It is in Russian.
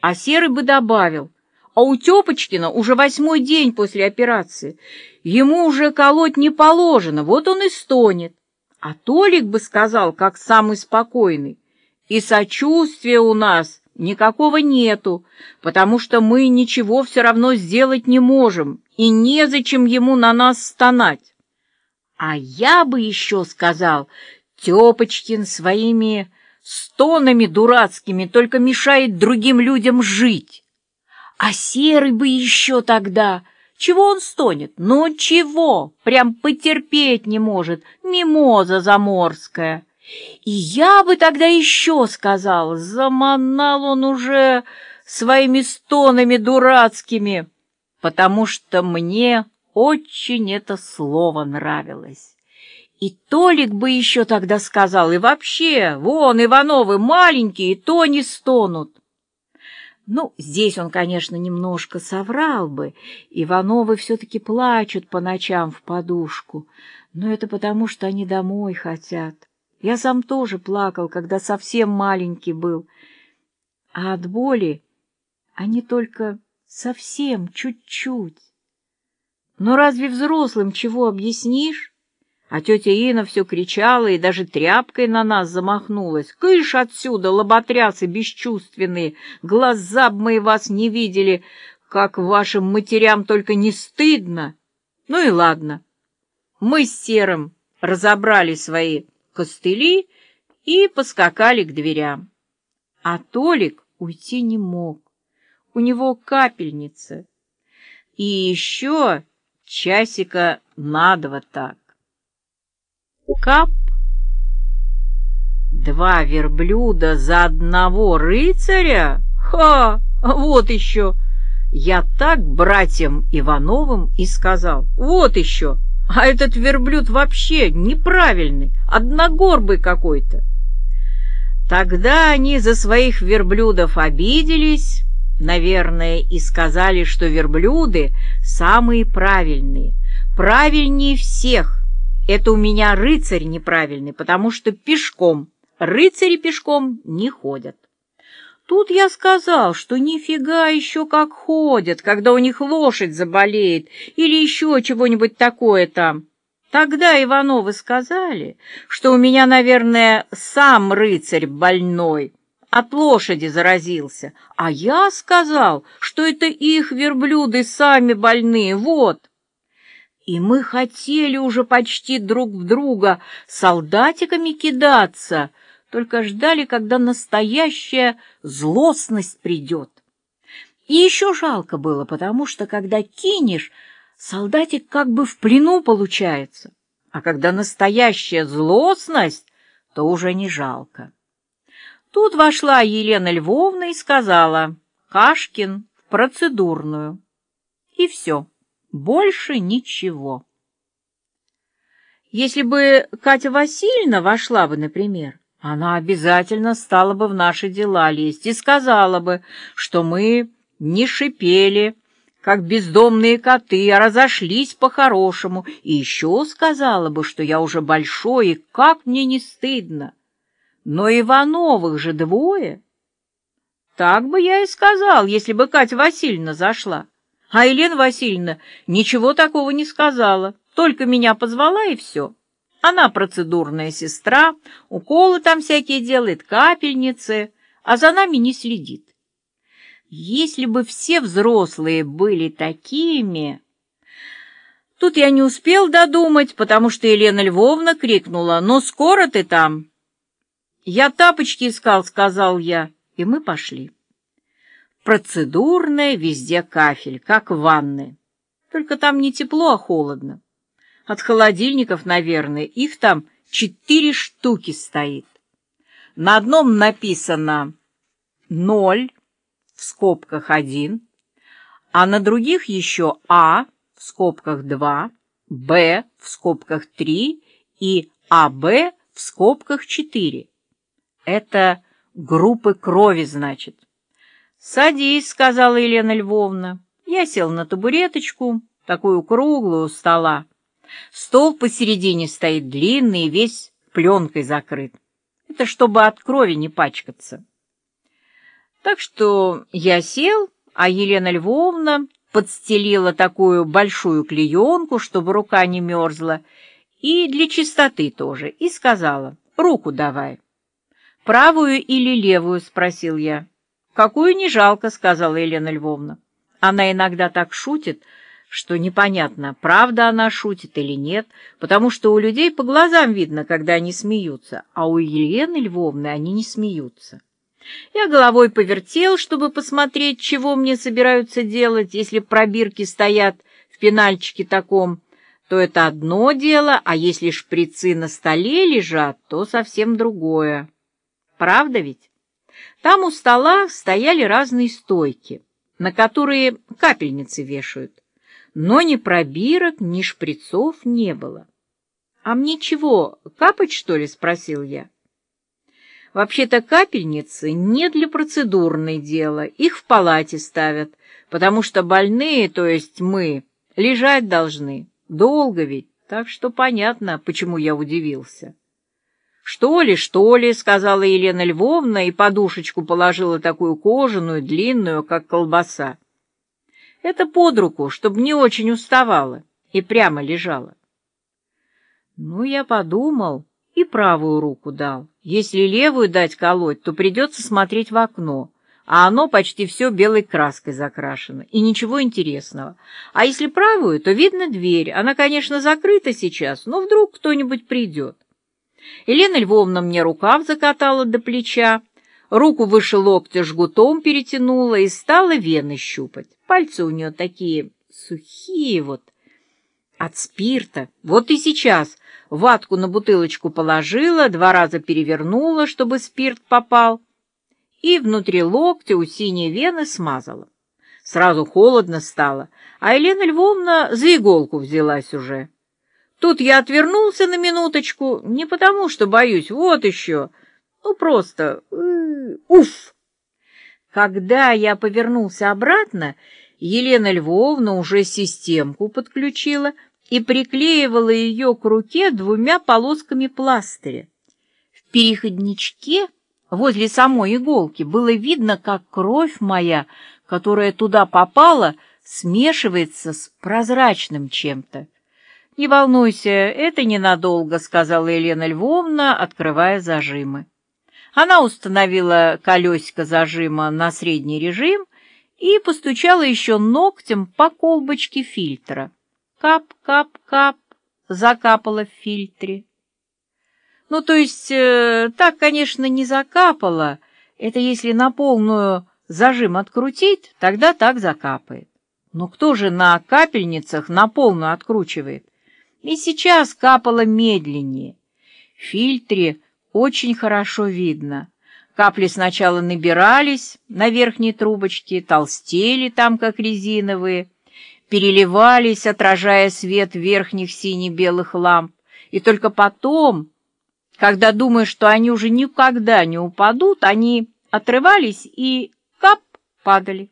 А Серый бы добавил, а у Тёпочкина уже восьмой день после операции. Ему уже колоть не положено, вот он и стонет. А Толик бы сказал, как самый спокойный, и сочувствия у нас никакого нету, потому что мы ничего все равно сделать не можем, и незачем ему на нас стонать. А я бы еще сказал, Тёпочкин своими стонами дурацкими только мешает другим людям жить. А Серый бы еще тогда... Чего он стонет? Ну чего? Прям потерпеть не может. Мимоза заморская. И я бы тогда еще сказал, заманал он уже своими стонами дурацкими, потому что мне очень это слово нравилось. И Толик бы еще тогда сказал, и вообще, вон, Ивановы маленькие, то не стонут. Ну, здесь он, конечно, немножко соврал бы. Ивановы все-таки плачут по ночам в подушку, но это потому, что они домой хотят. Я сам тоже плакал, когда совсем маленький был, а от боли они только совсем чуть-чуть. Но разве взрослым чего объяснишь? А тетя Ина все кричала и даже тряпкой на нас замахнулась. «Кыш отсюда, лоботрясы бесчувственные! Глаза б мы вас не видели, как вашим матерям только не стыдно!» Ну и ладно. Мы с Серым разобрали свои костыли и поскакали к дверям. А Толик уйти не мог. У него капельница. И еще часика на два так. Кап. Два верблюда за одного рыцаря? Ха! Вот еще! Я так братьям Ивановым и сказал. Вот еще! А этот верблюд вообще неправильный, одногорбый какой-то. Тогда они за своих верблюдов обиделись, наверное, и сказали, что верблюды самые правильные, правильнее всех, это у меня рыцарь неправильный, потому что пешком. Рыцари пешком не ходят. Тут я сказал, что нифига еще как ходят, когда у них лошадь заболеет или еще чего-нибудь такое там. Тогда Ивановы сказали, что у меня, наверное, сам рыцарь больной, от лошади заразился, а я сказал, что это их верблюды сами больные, вот. И мы хотели уже почти друг в друга солдатиками кидаться, только ждали, когда настоящая злостность придет. И еще жалко было, потому что, когда кинешь, солдатик как бы в плену получается, а когда настоящая злостность, то уже не жалко. Тут вошла Елена Львовна и сказала «Кашкин в процедурную». И все. Больше ничего. Если бы Катя Васильевна вошла бы, например, она обязательно стала бы в наши дела лезть и сказала бы, что мы не шипели, как бездомные коты, а разошлись по-хорошему, и еще сказала бы, что я уже большой, и как мне не стыдно. Но Ивановых же двое. Так бы я и сказал, если бы Катя Васильевна зашла. А Елена Васильевна ничего такого не сказала, только меня позвала и все. Она процедурная сестра, уколы там всякие делает, капельницы, а за нами не следит. Если бы все взрослые были такими... Тут я не успел додумать, потому что Елена Львовна крикнула, «Ну, скоро ты там!» «Я тапочки искал», — сказал я, и мы пошли. Процедурная, везде кафель, как в ванной. Только там не тепло, а холодно. От холодильников, наверное, их там четыре штуки стоит. На одном написано «ноль» в скобках «один», а на других еще «А» в скобках «два», «Б» в скобках «три» и «АБ» в скобках «четыре». Это группы крови, значит. «Садись», — сказала Елена Львовна. Я сел на табуреточку, такую круглую стола. Стол посередине стоит длинный и весь пленкой закрыт. Это чтобы от крови не пачкаться. Так что я сел, а Елена Львовна подстелила такую большую клеенку, чтобы рука не мерзла, и для чистоты тоже, и сказала, руку давай. «Правую или левую?» — спросил я. «Какую не жалко», — сказала Елена Львовна. Она иногда так шутит, что непонятно, правда она шутит или нет, потому что у людей по глазам видно, когда они смеются, а у Елены Львовны они не смеются. Я головой повертел, чтобы посмотреть, чего мне собираются делать, если пробирки стоят в пенальчике таком, то это одно дело, а если шприцы на столе лежат, то совсем другое. Правда ведь? Там у стола стояли разные стойки, на которые капельницы вешают но ни пробирок, ни шприцов не было. «А мне чего, капать, что ли?» — спросил я. Вообще-то капельницы не для процедурной дела, их в палате ставят, потому что больные, то есть мы, лежать должны, долго ведь, так что понятно, почему я удивился. «Что ли, что ли», — сказала Елена Львовна и подушечку положила такую кожаную, длинную, как колбаса. Это под руку, чтобы не очень уставала и прямо лежала. Ну, я подумал и правую руку дал. Если левую дать колоть, то придется смотреть в окно, а оно почти все белой краской закрашено, и ничего интересного. А если правую, то видно дверь. Она, конечно, закрыта сейчас, но вдруг кто-нибудь придет. Елена Львовна мне рукав закатала до плеча, руку выше локтя жгутом перетянула и стала вены щупать. Пальцы у нее такие сухие вот, от спирта. Вот и сейчас ватку на бутылочку положила, два раза перевернула, чтобы спирт попал, и внутри локтя у синей вены смазала. Сразу холодно стало, а Елена Львовна за иголку взялась уже. Тут я отвернулся на минуточку, не потому что боюсь, вот еще, ну просто уф! Когда я повернулся обратно, Елена Львовна уже системку подключила и приклеивала ее к руке двумя полосками пластыря. В переходничке возле самой иголки было видно, как кровь моя, которая туда попала, смешивается с прозрачным чем-то. «Не волнуйся, это ненадолго», — сказала Елена Львовна, открывая зажимы. Она установила колесико зажима на средний режим и постучала еще ногтем по колбочке фильтра. Кап-кап-кап закапала в фильтре. Ну, то есть, э, так, конечно, не закапала. Это если на полную зажим открутить, тогда так закапает. Но кто же на капельницах на полную откручивает? И сейчас капала медленнее. В фильтре очень хорошо видно. Капли сначала набирались на верхней трубочке, толстели там, как резиновые, переливались, отражая свет верхних сине-белых ламп, и только потом, когда думаешь, что они уже никогда не упадут, они отрывались и кап падали.